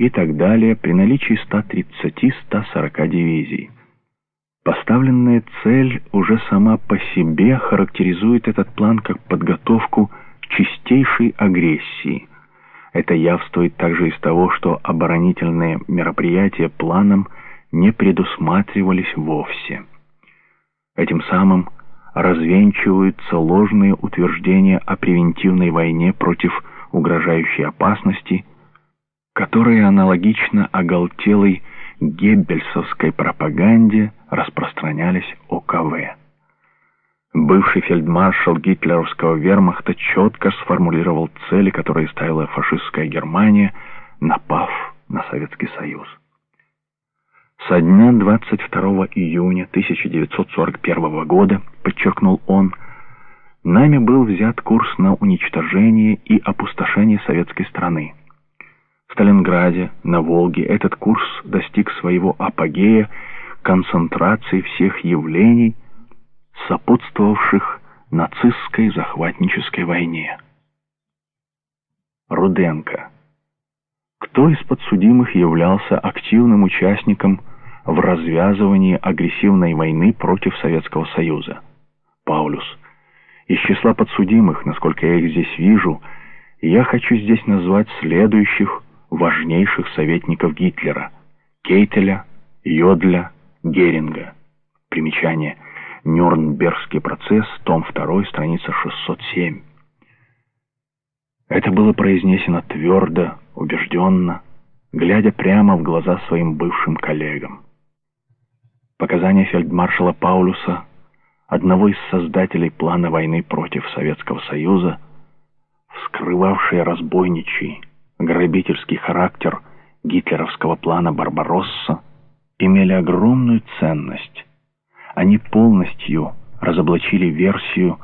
и так далее при наличии 130-140 дивизий. Поставленная цель уже сама по себе характеризует этот план как подготовку чистейшей агрессии. Это явствует также из того, что оборонительные мероприятия планом не предусматривались вовсе. Этим самым развенчиваются ложные утверждения о превентивной войне против угрожающей опасности, которые аналогично оголтелой геббельсовской пропаганде распространялись ОКВ. Бывший фельдмаршал гитлеровского вермахта четко сформулировал цели, которые ставила фашистская Германия, напав на Советский Союз. Со дня 22 июня 1941 года, подчеркнул он, нами был взят курс на уничтожение и опустошение советской страны. В Сталинграде, на Волге этот курс достиг своего апогея концентрации всех явлений, сопутствовавших нацистской захватнической войне. Руденко. Кто из подсудимых являлся активным участником в развязывании агрессивной войны против Советского Союза? Паулюс. Из числа подсудимых, насколько я их здесь вижу, я хочу здесь назвать следующих важнейших советников Гитлера – Кейтеля, Йодля, Геринга. Примечание. Нюрнбергский процесс, том 2, страница 607. Это было произнесено твердо, убежденно, глядя прямо в глаза своим бывшим коллегам. Показания фельдмаршала Паулюса, одного из создателей плана войны против Советского Союза, вскрывавшие разбойничий, грабительский характер гитлеровского плана «Барбаросса» имели огромную ценность. Они полностью разоблачили версию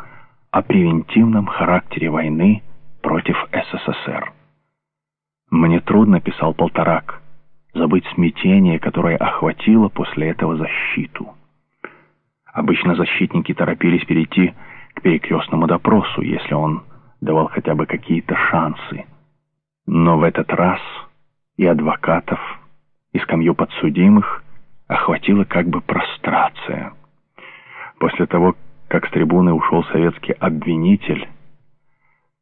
о превентивном характере войны против СССР. «Мне трудно», — писал Полторак, — «забыть смятение, которое охватило после этого защиту». Обычно защитники торопились перейти к перекрестному допросу, если он давал хотя бы какие-то шансы. Но в этот раз и адвокатов, и скамью подсудимых охватила как бы прострация. После того, как с трибуны ушел советский обвинитель,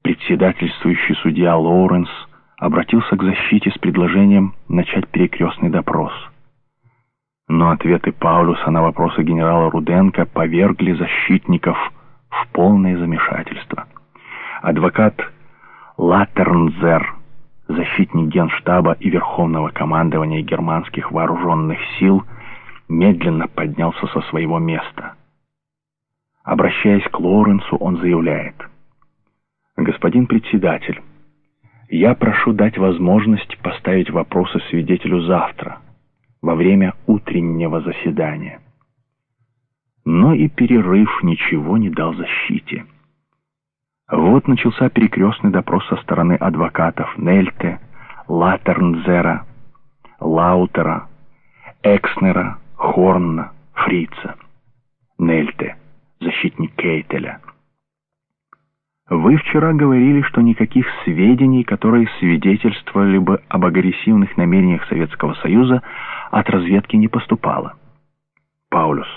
председательствующий судья Лоуренс обратился к защите с предложением начать перекрестный допрос. Но ответы Паулюса на вопросы генерала Руденко повергли защитников в полное замешательство. Адвокат Латернзер защитник генштаба и верховного командования германских вооруженных сил, медленно поднялся со своего места. Обращаясь к Лоуренсу, он заявляет, «Господин председатель, я прошу дать возможность поставить вопросы свидетелю завтра, во время утреннего заседания». Но и перерыв ничего не дал защите. Вот начался перекрестный допрос со стороны адвокатов Нельте, Латернзера, Лаутера, Экснера, Хорна, Фрица. Нельте, защитник Кейтеля. Вы вчера говорили, что никаких сведений, которые свидетельствовали бы об агрессивных намерениях Советского Союза, от разведки не поступало. Паулюс.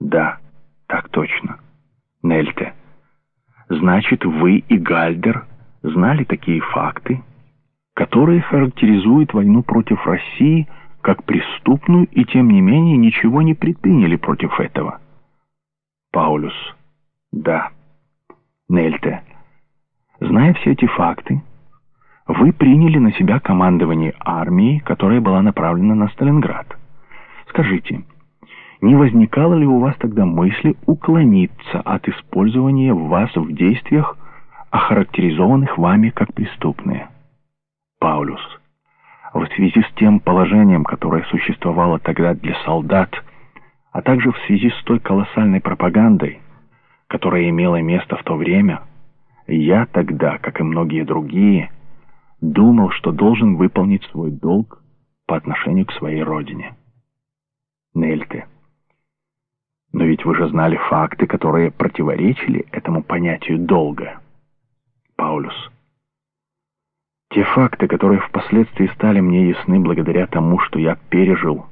Да, так точно. Нельте. Значит, вы и Гальдер знали такие факты, которые характеризуют войну против России как преступную и, тем не менее, ничего не предприняли против этого. Паулюс. Да. Нельте. Зная все эти факты, вы приняли на себя командование армии, которая была направлена на Сталинград. Скажите, не возникало ли у вас тогда мысли уклониться от использования вас в действиях, охарактеризованных вами как преступные? Паулюс. В связи с тем положением, которое существовало тогда для солдат, а также в связи с той колоссальной пропагандой, которая имела место в то время, я тогда, как и многие другие, думал, что должен выполнить свой долг по отношению к своей родине. Нельте. Но ведь вы же знали факты, которые противоречили этому понятию долга. Паулюс. Те факты, которые впоследствии стали мне ясны благодаря тому, что я пережил